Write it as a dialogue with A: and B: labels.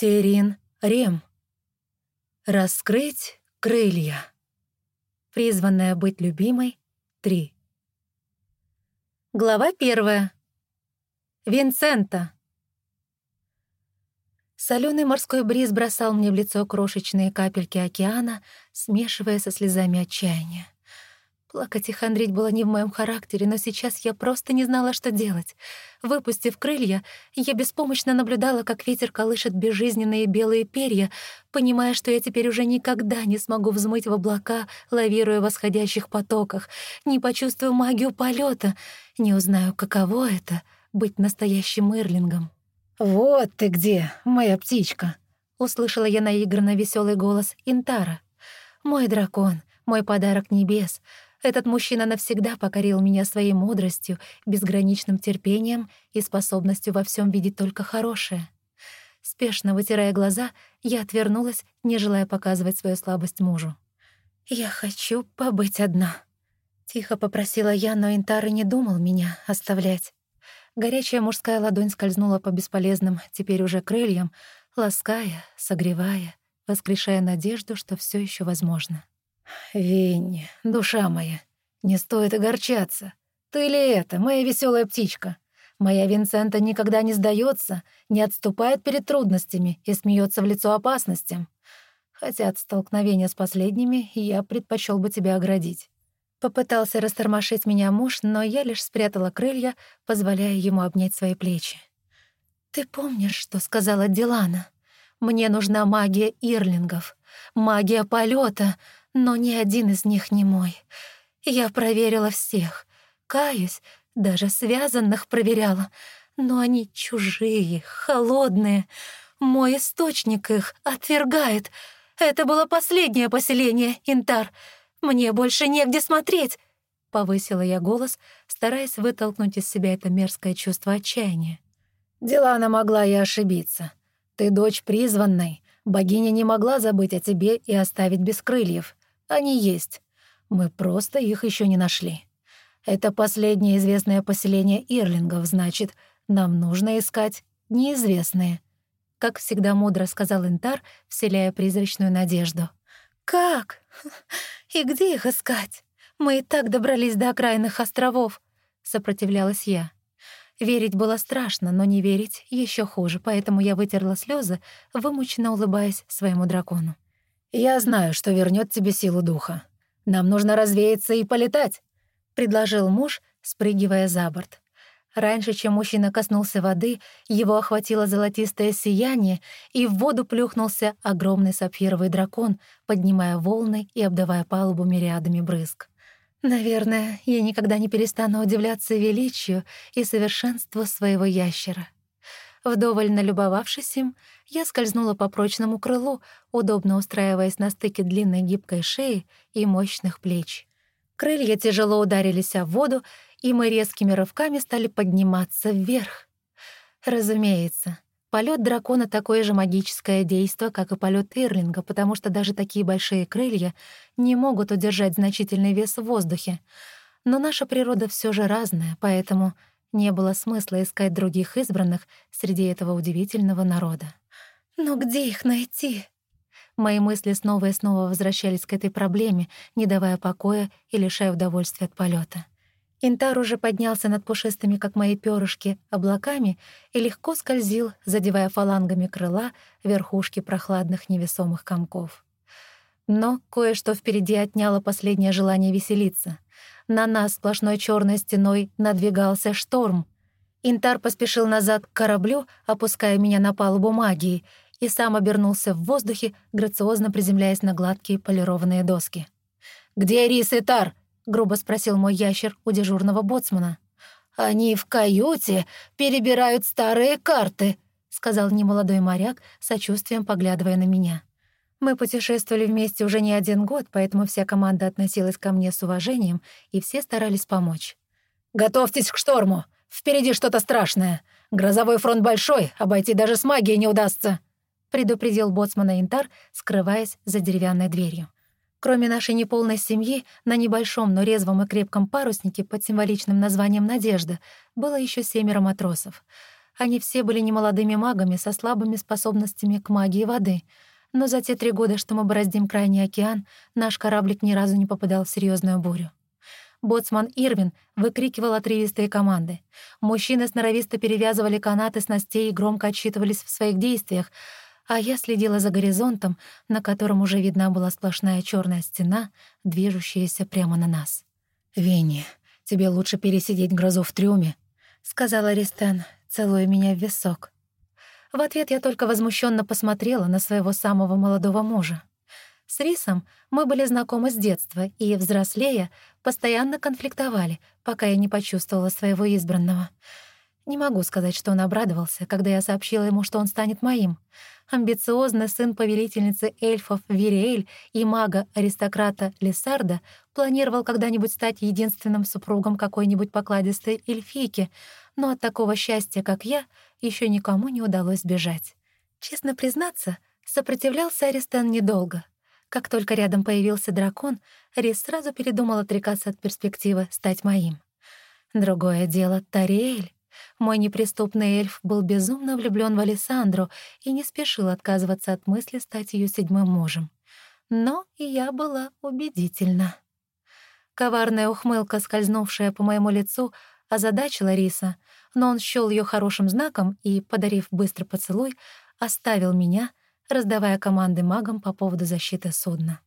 A: Терин Рем. Раскрыть крылья. Призванная быть любимой. Три. Глава первая. Винсента. Соленый морской бриз бросал мне в лицо крошечные капельки океана, смешивая со слезами отчаяния. Плакать и хандрить было не в моем характере, но сейчас я просто не знала, что делать. Выпустив крылья, я беспомощно наблюдала, как ветер колышет безжизненные белые перья, понимая, что я теперь уже никогда не смогу взмыть в облака, лавируя в восходящих потоках, не почувствую магию полета, не узнаю, каково это — быть настоящим Эрлингом.
B: «Вот ты где, моя птичка!»
A: — услышала я наигранно веселый голос Интара. «Мой дракон, мой подарок небес — этот мужчина навсегда покорил меня своей мудростью, безграничным терпением и способностью во всем видеть только хорошее. Спешно вытирая глаза, я отвернулась, не желая показывать свою слабость мужу. «Я хочу побыть одна», — тихо попросила я, но Интар и не думал меня оставлять. Горячая мужская ладонь скользнула по бесполезным, теперь уже крыльям, лаская, согревая, воскрешая надежду, что все еще возможно.
B: «Винни, душа моя, не стоит огорчаться. Ты ли это, моя веселая птичка? Моя Винсента никогда не сдается, не отступает перед трудностями и смеется в лицо опасностям. Хотя от столкновения с последними я предпочел бы тебя оградить».
A: Попытался растормошить меня муж, но я лишь спрятала крылья, позволяя ему обнять свои плечи. «Ты помнишь, что сказала Дилана? Мне нужна магия ирлингов, магия полета, но ни один из них не мой. Я проверила всех. Каюсь, даже связанных проверяла. Но они чужие, холодные. Мой источник их отвергает. Это было последнее поселение, Интар. Мне больше негде смотреть. Повысила я голос, стараясь вытолкнуть из себя это мерзкое чувство отчаяния.
B: Дилана могла и ошибиться. Ты дочь призванной. Богиня не могла забыть о тебе и оставить без крыльев. Они есть. Мы просто их еще не нашли. Это последнее известное поселение Ирлингов, значит, нам нужно искать неизвестные. Как всегда мудро сказал Интар, вселяя призрачную надежду. «Как? И где их искать? Мы и так добрались до окраинных островов», — сопротивлялась я. Верить было страшно, но не верить еще хуже, поэтому я вытерла слезы, вымученно улыбаясь своему дракону. «Я знаю, что вернет тебе силу духа. Нам нужно развеяться и полетать», — предложил муж, спрыгивая за борт. Раньше, чем мужчина коснулся воды, его охватило золотистое сияние, и в воду плюхнулся огромный сапфировый дракон, поднимая волны и обдавая палубу мириадами брызг.
A: Наверное, я никогда не перестану удивляться величию и совершенству своего ящера. Вдоволь налюбовавшись им, я скользнула по прочному крылу, удобно устраиваясь на стыке длинной гибкой шеи и мощных плеч. Крылья тяжело ударились о воду, и мы резкими рывками стали подниматься вверх. Разумеется, полет дракона — такое же магическое действо, как и полет Ирлинга, потому что даже такие большие крылья не могут удержать значительный вес в воздухе. Но наша природа все же разная, поэтому не было смысла искать других избранных среди этого удивительного народа. «Но где их найти?» Мои мысли снова и снова возвращались к этой проблеме, не давая покоя и лишая удовольствия от полета. Интар уже поднялся над пушистыми, как мои перышки, облаками и легко скользил, задевая фалангами крыла верхушки прохладных невесомых комков. Но кое-что впереди отняло последнее желание веселиться — на нас сплошной черной стеной надвигался шторм. Интар поспешил назад к кораблю, опуская меня на палубу магии, и сам обернулся в воздухе, грациозно приземляясь на гладкие полированные доски. «Где Рис и Тар?» — грубо спросил мой ящер у дежурного боцмана. «Они в каюте перебирают старые карты», — сказал немолодой моряк, сочувствием поглядывая на меня. Мы путешествовали вместе уже не один год, поэтому вся команда относилась ко мне с уважением, и все старались помочь. «Готовьтесь к шторму! Впереди что-то страшное! Грозовой фронт большой, обойти даже с магией не удастся!» предупредил боцмана Интар, скрываясь за деревянной дверью. Кроме нашей неполной семьи, на небольшом, но резвом и крепком паруснике под символичным названием «Надежда» было еще семеро матросов — Они все были немолодыми магами со слабыми способностями к магии воды, но за те три года, что мы бороздим крайний океан, наш кораблик ни разу не попадал в серьезную бурю. Боцман Ирвин выкрикивал отрывистые команды. Мужчины сноровисто перевязывали канаты снастей и громко отчитывались в своих действиях, а я следила за горизонтом, на котором уже видна была сплошная черная стена, движущаяся прямо на нас.
B: «Винни, тебе лучше пересидеть грозу в трюме», — сказала Ристен, целуя меня в висок.
A: В ответ я только возмущенно посмотрела на своего самого молодого мужа. С Рисом мы были знакомы с детства и, взрослея, постоянно конфликтовали, пока я не почувствовала своего избранного. Не могу сказать, что он обрадовался, когда я сообщила ему, что он станет моим. Амбициозный сын повелительницы эльфов Вириэль и мага-аристократа Лесарда планировал когда-нибудь стать единственным супругом какой-нибудь покладистой эльфийки, но от такого счастья, как я, еще никому не удалось сбежать. Честно признаться, сопротивлялся Аристен недолго. Как только рядом появился дракон, Рис сразу передумал отрекаться от перспективы стать моим. Другое дело — Тариэль. Мой неприступный эльф был безумно влюблён в Александру и не спешил отказываться от мысли стать её седьмым мужем. Но я была убедительна. Коварная ухмылка, скользнувшая по моему лицу, озадачила Риса, но он счёл её хорошим знаком и, подарив быстрый поцелуй, оставил меня, раздавая команды магам по поводу защиты судна.